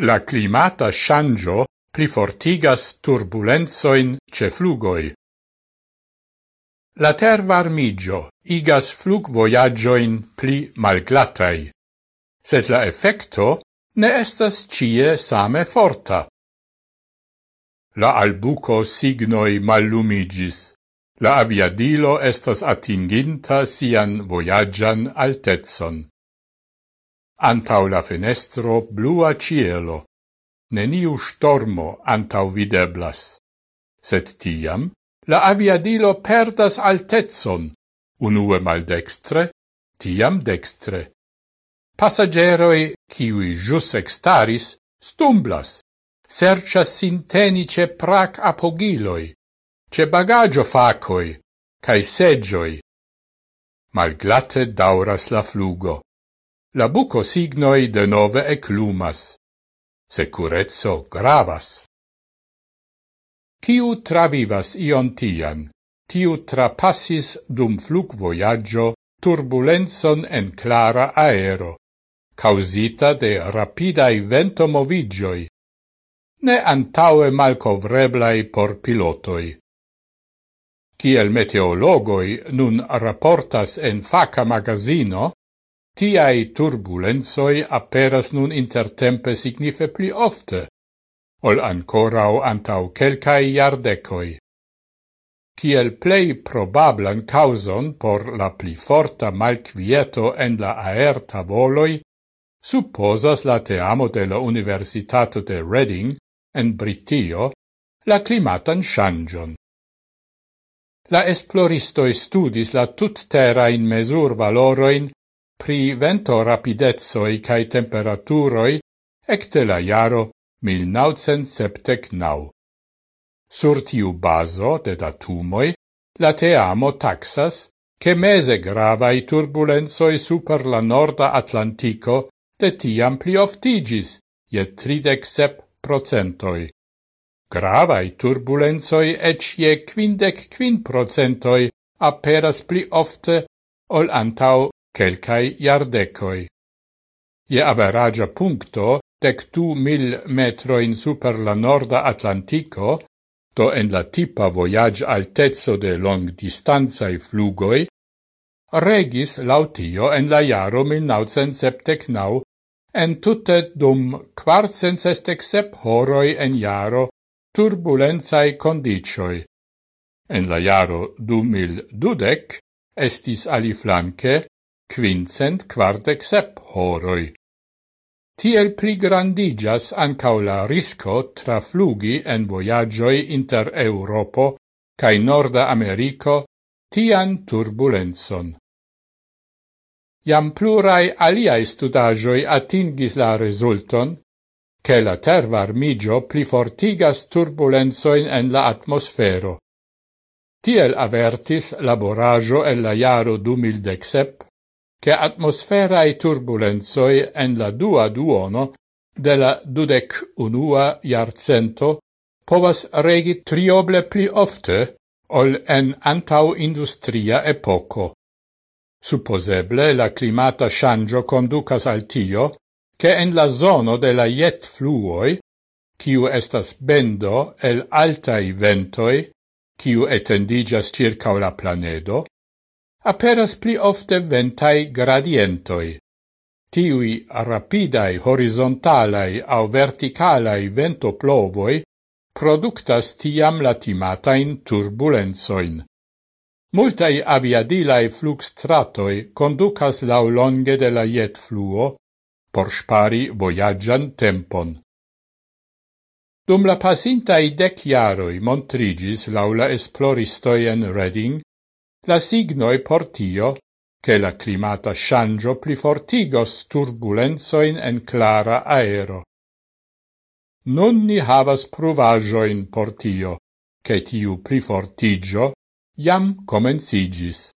La climata shangio plifortigas turbulenzoin ce flugoi. La tervarmigio igas flug voyagioin pli malglatai, sed la effecto ne estas cie same forta. La albuco signoi mallumigis. La aviadilo estas atinginta sian voyagian altezon. Antau la fenestro blua cielo. Neniu stormo antau videblas. Sed tiam la aviadilo perdas altezon, unue maldextre, tiam dextre. Passageroi, kiui jus extaris, stumblas, sercias sintenice prac apogiloi, ce bagaggio facoi, cae seggioi. Malglate dauras la flugo la buco signoi de nove eclumas. Securezzo gravas. Ciu travivas ion tian, tiu trapassis dum flug voyaggio turbulenzon en clara aero, causita de rapidai ventomovigioi, ne antaue malcovreblai por pilotoi. Ciel meteologoi nun rapportas en faca magazino, Tiai turbulenzoi aperas nun intertempe signife pli ofte, ol ancorau antau quelcae iardecoi. Ciel plei probablan causon por la pli forta malquieto en la aer tavoloi, supposas la teamo de la Universitato de Reading en Britio la climatan shangion. La esploristoi studis la tut-terrain mesur valoroin Pri vento rapidezoi cae temperaturoi ecte la jaro 1979. Sur tiu baso de datumoi, la teamo taxas che mese gravai turbulenzoi super la norda Atlantico de tiam pli oftigis, je 37 procentoi. Gravai turbulenzoi ec je quindec quin procentoi aperas pli ofte ol antau quelcae iardecoi. Ie averagia puncto, dec du mil metroin super la norda Atlantico, do en la tipa voyage altezzo de long distanzae flugoi, regis lautio en la jaro 1979 en tutte dum quartcentesexep horoi en jaro turbulenzae condicioi. En la jaro 2012 estis aliflanque quincent quardec sep horoi. Tiel pligrandigas ancau la risco traflugi en voyagioi inter Europo cae Norda Americo tian turbulenzon. Iam plurai aliae studagioi atingis la resulton, che la tervarmigio plifortigas turbulenzoin en la atmosfero. Tiel avertis laborajo el la jaro 2017 che atmosferae turbulenzoi en la dua duono de la dudec unua iarcento povas regi trioble pli ofte ol en antau industria epoco. Supposeble la climata shangio conducas al tio, che en la zono de la jet fluoi, kiu estas bendo el altai ventoi, kiu etendigas circa la planedo, aperas pli ofte ventai gradientoi. Tiui rapidai horizontalai au verticalai ventoplovoi productas tiam latimatain turbulenzoin. Multai aviadilae fluxtratoi conducas laulonge de la jet fluo por spari voyagian tempon. Dum la pasintai dec jaroi montrigis laula esploristoi en Reading La signoi por tio, che la climata shangio plifortigos turbulenzoin en clara aero. Nun ni havas pruvajoin por tio, che tiu plifortigio jam comencigis.